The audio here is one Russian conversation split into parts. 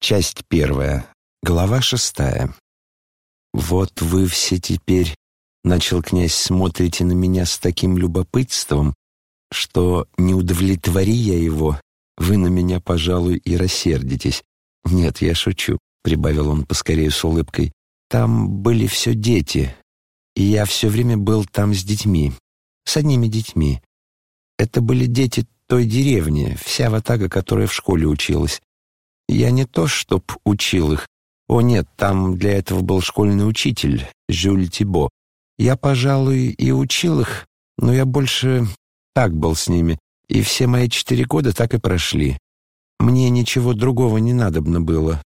Часть первая. Глава шестая. «Вот вы все теперь, — начал князь, — смотрите на меня с таким любопытством, что, не удовлетвори я его, вы на меня, пожалуй, и рассердитесь. Нет, я шучу, — прибавил он поскорее с улыбкой. Там были все дети, и я все время был там с детьми, с одними детьми. Это были дети той деревни, вся ватага, которая в школе училась. Я не то, чтоб учил их. О нет, там для этого был школьный учитель, Жюль Тибо. Я, пожалуй, и учил их, но я больше так был с ними, и все мои четыре года так и прошли. Мне ничего другого не надобно было.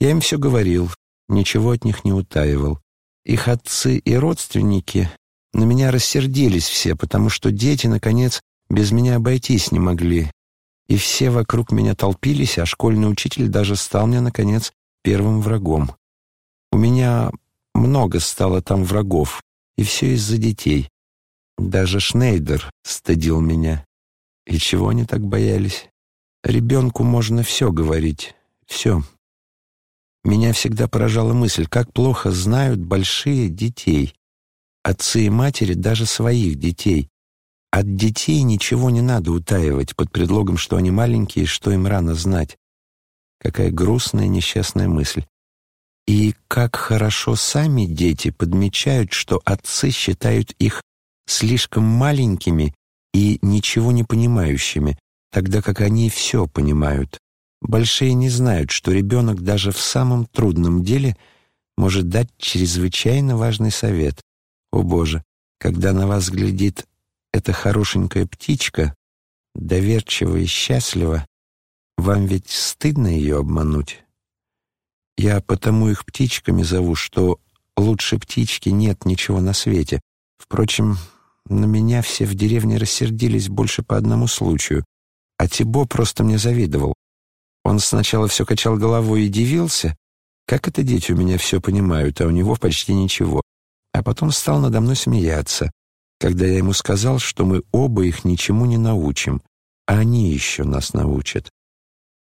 Я им все говорил, ничего от них не утаивал. Их отцы и родственники на меня рассердились все, потому что дети, наконец, без меня обойтись не могли, и все вокруг меня толпились, а школьный учитель даже стал мне, наконец, первым врагом. У меня много стало там врагов, и все из-за детей. Даже Шнейдер стыдил меня. И чего они так боялись? Ребенку можно все говорить, все. Меня всегда поражала мысль, как плохо знают большие детей. Отцы и матери даже своих детей. От детей ничего не надо утаивать под предлогом, что они маленькие, что им рано знать. Какая грустная несчастная мысль. И как хорошо сами дети подмечают, что отцы считают их слишком маленькими и ничего не понимающими, тогда как они все понимают. Большие не знают, что ребенок даже в самом трудном деле может дать чрезвычайно важный совет. О Боже, когда на вас глядит эта хорошенькая птичка, доверчива и счастлива, вам ведь стыдно ее обмануть? Я потому их птичками зову, что лучше птички нет ничего на свете. Впрочем, на меня все в деревне рассердились больше по одному случаю, а Тибо просто мне завидовал. Он сначала все качал головой и дивился, как это дети у меня все понимают, а у него почти ничего, а потом стал надо мной смеяться когда я ему сказал, что мы оба их ничему не научим, а они еще нас научат.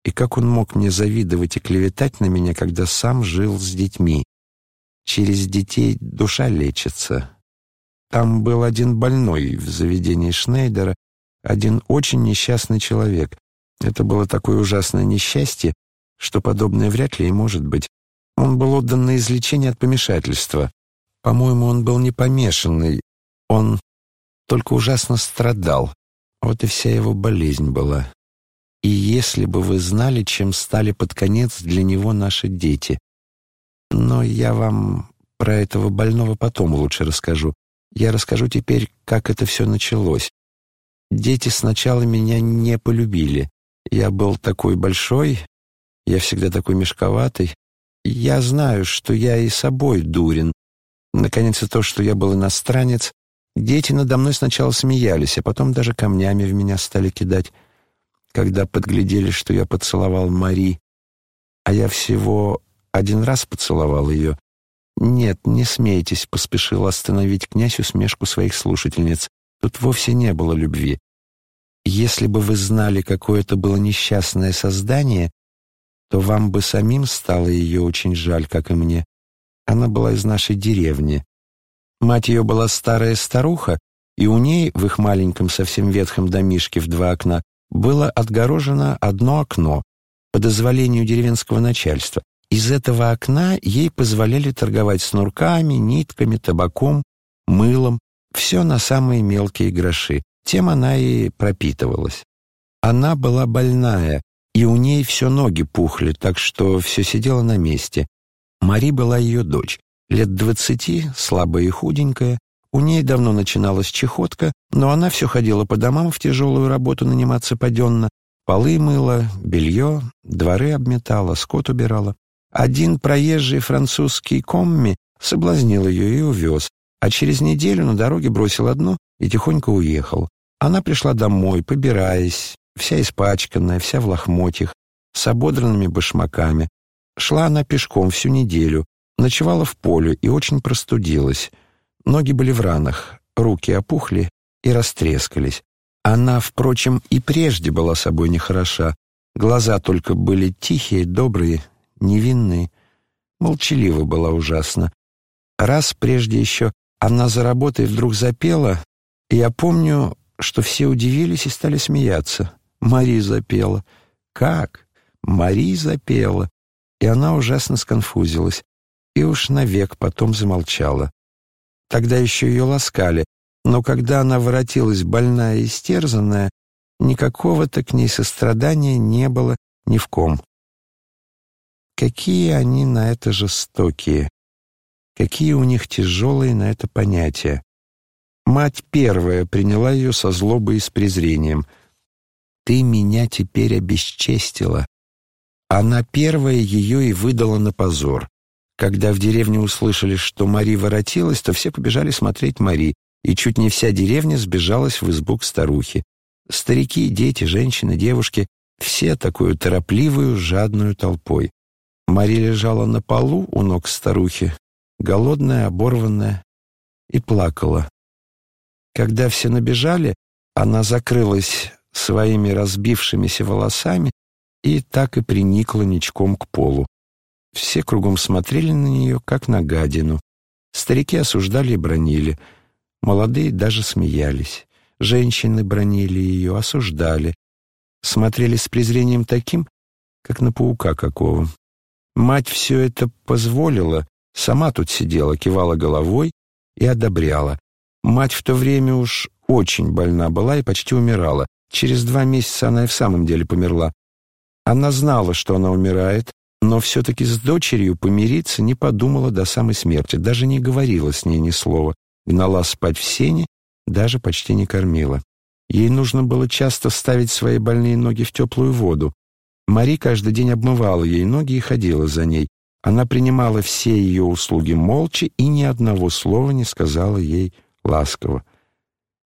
И как он мог мне завидовать и клеветать на меня, когда сам жил с детьми? Через детей душа лечится. Там был один больной в заведении Шнейдера, один очень несчастный человек. Это было такое ужасное несчастье, что подобное вряд ли и может быть. Он был отдан на излечение от помешательства. По-моему, он был не помешанный, он только ужасно страдал. Вот и вся его болезнь была. И если бы вы знали, чем стали под конец для него наши дети. Но я вам про этого больного потом лучше расскажу. Я расскажу теперь, как это все началось. Дети сначала меня не полюбили. Я был такой большой, я всегда такой мешковатый. Я знаю, что я и собой дурен. Наконец, и то, что я был иностранец, Дети надо мной сначала смеялись, а потом даже камнями в меня стали кидать, когда подглядели, что я поцеловал Мари. А я всего один раз поцеловал ее. «Нет, не смейтесь», — поспешил остановить князь усмешку своих слушательниц. «Тут вовсе не было любви. Если бы вы знали, какое это было несчастное создание, то вам бы самим стало ее очень жаль, как и мне. Она была из нашей деревни, Мать ее была старая старуха, и у ней в их маленьком совсем ветхом домишке в два окна было отгорожено одно окно по дозволению деревенского начальства. Из этого окна ей позволяли торговать снурками, нитками, табаком, мылом, все на самые мелкие гроши. Тем она и пропитывалась. Она была больная, и у ней все ноги пухли, так что все сидело на месте. Мари была ее дочь лет двадцати, слабая и худенькая. У ней давно начиналась чехотка, но она все ходила по домам в тяжелую работу наниматься паденно. Полы мыла, белье, дворы обметала, скот убирала. Один проезжий французский комми соблазнил ее и увез, а через неделю на дороге бросил одну и тихонько уехал. Она пришла домой, побираясь, вся испачканная, вся в лохмотьях, с ободранными башмаками. Шла она пешком всю неделю, Ночевала в поле и очень простудилась. Ноги были в ранах, руки опухли и растрескались. Она, впрочем, и прежде была собой нехороша. Глаза только были тихие, добрые, невинны. Молчалива была ужасно. Раз прежде еще она за работой вдруг запела, и я помню, что все удивились и стали смеяться. Мари запела. Как? Мари запела. И она ужасно сконфузилась. И уж навек потом замолчала. Тогда еще ее ласкали, но когда она воротилась больная и стерзанная, никакого-то к ней сострадания не было ни в ком. Какие они на это жестокие, какие у них тяжелые на это понятия. Мать первая приняла ее со злобой и с презрением. «Ты меня теперь обесчестила». Она первая ее и выдала на позор. Когда в деревне услышали, что Мари воротилась, то все побежали смотреть Мари, и чуть не вся деревня сбежалась в избу к старухе. Старики, дети, женщины, девушки — все такую торопливую, жадную толпой. Мари лежала на полу у ног старухи, голодная, оборванная, и плакала. Когда все набежали, она закрылась своими разбившимися волосами и так и приникла ничком к полу. Все кругом смотрели на нее, как на гадину. Старики осуждали и бронили. Молодые даже смеялись. Женщины бронили ее, осуждали. Смотрели с презрением таким, как на паука какого. Мать все это позволила, сама тут сидела, кивала головой и одобряла. Мать в то время уж очень больна была и почти умирала. Через два месяца она и в самом деле померла. Она знала, что она умирает, но все-таки с дочерью помириться не подумала до самой смерти, даже не говорила с ней ни слова, гнала спать в сене, даже почти не кормила. Ей нужно было часто ставить свои больные ноги в теплую воду. Мари каждый день обмывала ей ноги и ходила за ней. Она принимала все ее услуги молча и ни одного слова не сказала ей ласково.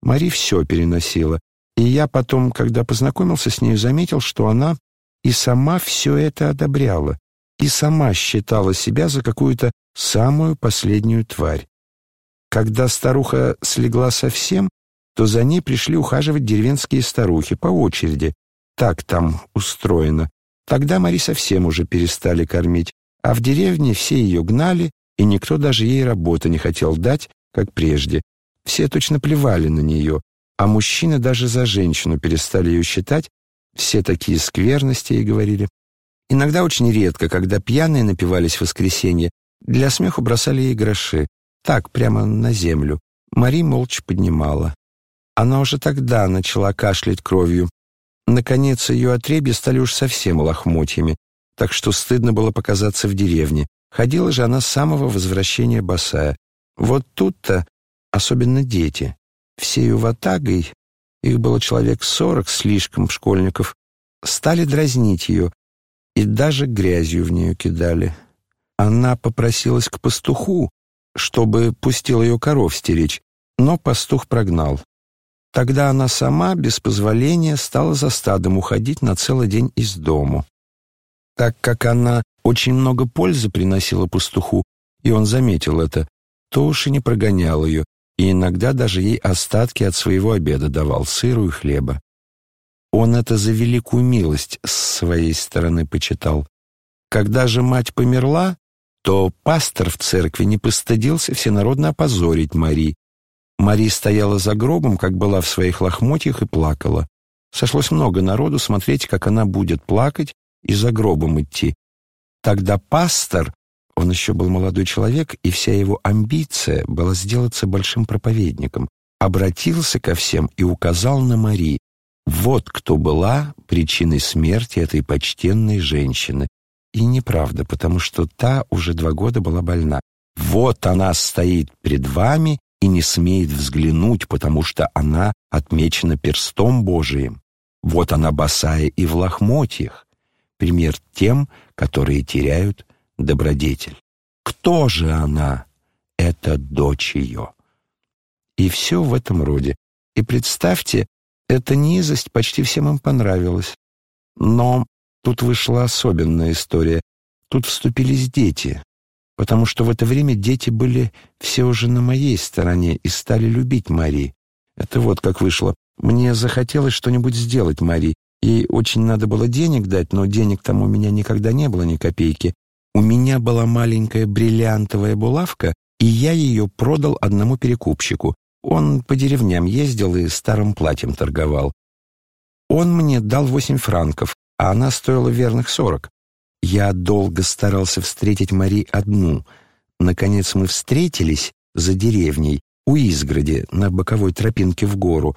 Мари все переносила, и я потом, когда познакомился с ней, заметил, что она и сама все это одобряла, и сама считала себя за какую-то самую последнюю тварь. Когда старуха слегла совсем, то за ней пришли ухаживать деревенские старухи по очереди. Так там устроено. Тогда Мари совсем уже перестали кормить, а в деревне все ее гнали, и никто даже ей работы не хотел дать, как прежде. Все точно плевали на нее, а мужчины даже за женщину перестали ее считать, все такие скверности ей говорили. Иногда очень редко, когда пьяные напивались в воскресенье, для смеху бросали ей гроши, так, прямо на землю. Мари молча поднимала. Она уже тогда начала кашлять кровью. Наконец, ее отребья стали уж совсем лохмотьями, так что стыдно было показаться в деревне. Ходила же она с самого возвращения босая. Вот тут-то особенно дети. Всею ватагой, их было человек сорок слишком школьников, стали дразнить ее и даже грязью в нее кидали. Она попросилась к пастуху, чтобы пустил ее коров стеречь, но пастух прогнал. Тогда она сама, без позволения, стала за стадом уходить на целый день из дому. Так как она очень много пользы приносила пастуху, и он заметил это, то уж и не прогонял ее, и иногда даже ей остатки от своего обеда давал, сыру и хлеба. Он это за великую милость с своей стороны почитал. Когда же мать померла, то пастор в церкви не постыдился всенародно опозорить Мари. Мари стояла за гробом, как была в своих лохмотьях, и плакала. Сошлось много народу смотреть, как она будет плакать и за гробом идти. Тогда пастор он еще был молодой человек, и вся его амбиция была сделаться большим проповедником. Обратился ко всем и указал на Мари. Вот кто была причиной смерти этой почтенной женщины. И неправда, потому что та уже два года была больна. Вот она стоит пред вами и не смеет взглянуть, потому что она отмечена перстом Божиим. Вот она босая и в лохмотьях. Пример тем, которые теряют добродетель. Кто же она? Это дочь ее. И все в этом роде. И представьте, эта низость почти всем им понравилась. Но тут вышла особенная история. Тут вступились дети, потому что в это время дети были все уже на моей стороне и стали любить Мари. Это вот как вышло. Мне захотелось что-нибудь сделать Мари. Ей очень надо было денег дать, но денег там у меня никогда не было ни копейки. У меня была маленькая бриллиантовая булавка, и я ее продал одному перекупщику. Он по деревням ездил и старым платьем торговал. Он мне дал восемь франков, а она стоила верных сорок. Я долго старался встретить Мари одну. Наконец мы встретились за деревней, у изгороди, на боковой тропинке в гору,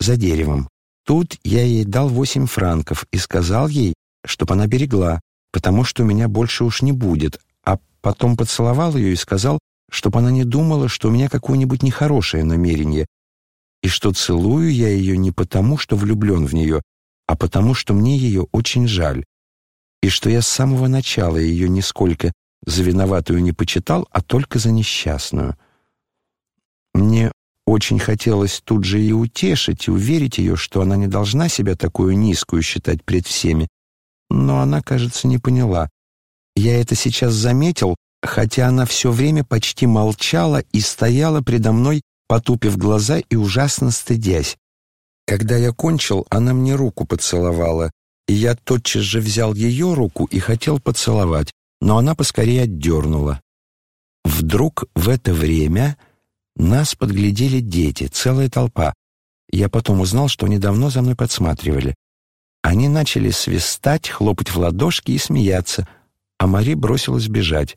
за деревом. Тут я ей дал восемь франков и сказал ей, чтоб она берегла, потому что меня больше уж не будет, а потом поцеловал ее и сказал, чтоб она не думала, что у меня какое-нибудь нехорошее намерение, и что целую я ее не потому, что влюблен в нее, а потому, что мне ее очень жаль, и что я с самого начала ее нисколько за виноватую не почитал, а только за несчастную. Мне очень хотелось тут же и утешить, и уверить ее, что она не должна себя такую низкую считать пред всеми. Но она, кажется, не поняла. Я это сейчас заметил, хотя она все время почти молчала и стояла предо мной, потупив глаза и ужасно стыдясь. Когда я кончил, она мне руку поцеловала, и я тотчас же взял ее руку и хотел поцеловать, но она поскорее отдернула. Вдруг в это время нас подглядели дети, целая толпа. Я потом узнал, что они давно за мной подсматривали. Они начали свистать, хлопать в ладошки и смеяться, а Мари бросилась бежать.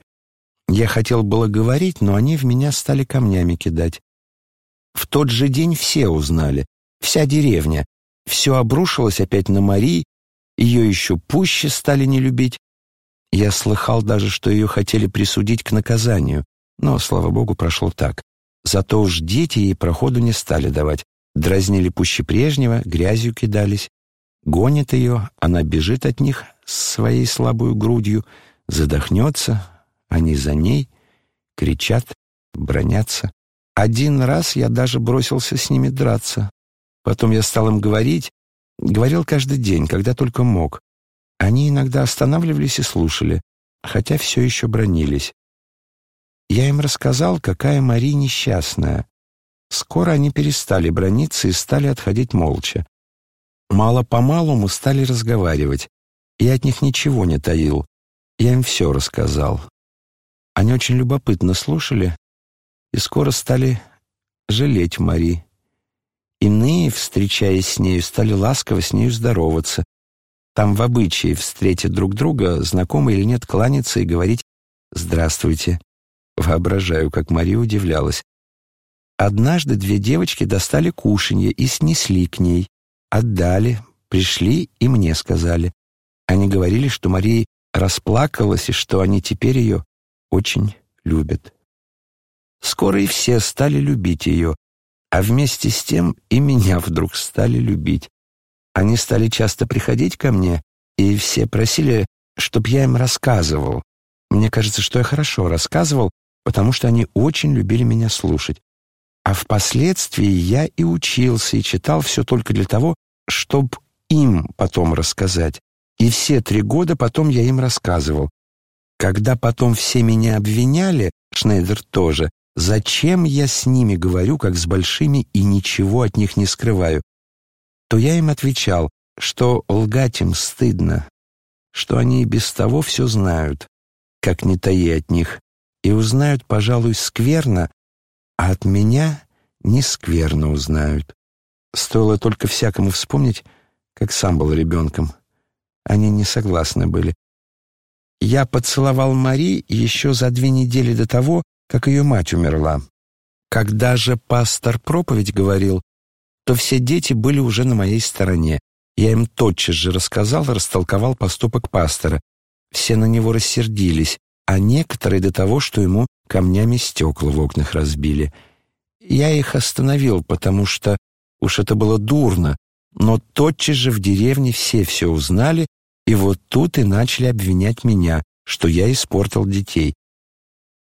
Я хотел было говорить, но они в меня стали камнями кидать. В тот же день все узнали, вся деревня. Все обрушилось опять на Мари, ее еще пуще стали не любить. Я слыхал даже, что ее хотели присудить к наказанию, но, слава богу, прошло так. Зато уж дети ей проходу не стали давать. Дразнили пуще прежнего, грязью кидались. Гонит ее, она бежит от них своей слабую грудью, задохнется, они за ней, кричат, бронятся. Один раз я даже бросился с ними драться. Потом я стал им говорить, говорил каждый день, когда только мог. Они иногда останавливались и слушали, хотя все еще бронились. Я им рассказал, какая Мари несчастная. Скоро они перестали брониться и стали отходить молча. Мало-помалу мы стали разговаривать. Я от них ничего не таил. Я им все рассказал. Они очень любопытно слушали и скоро стали жалеть Мари. Иные, встречаясь с нею, стали ласково с нею здороваться. Там в обычае встретить друг друга, знакомый или нет, кланяться и говорить «Здравствуйте». Воображаю, как Мария удивлялась. Однажды две девочки достали кушанье и снесли к ней. Отдали, пришли и мне сказали. Они говорили, что Мария расплакалась и что они теперь ее очень любят. Скоро и все стали любить ее, а вместе с тем и меня вдруг стали любить. Они стали часто приходить ко мне, и все просили, чтоб я им рассказывал. Мне кажется, что я хорошо рассказывал, потому что они очень любили меня слушать. А впоследствии я и учился, и читал все только для того, чтобы им потом рассказать. И все три года потом я им рассказывал. Когда потом все меня обвиняли, Шнейдер тоже, зачем я с ними говорю, как с большими, и ничего от них не скрываю, то я им отвечал, что лгать им стыдно, что они и без того все знают, как не таи от них, и узнают, пожалуй, скверно, а от меня не скверно узнают. Стоило только всякому вспомнить, как сам был ребенком. Они не согласны были. Я поцеловал Мари еще за две недели до того, как ее мать умерла. Когда же пастор проповедь говорил, то все дети были уже на моей стороне. Я им тотчас же рассказал и растолковал поступок пастора. Все на него рассердились, а некоторые до того, что ему камнями стекла в окнах разбили. Я их остановил, потому что уж это было дурно, но тотчас же в деревне все все узнали, и вот тут и начали обвинять меня, что я испортил детей.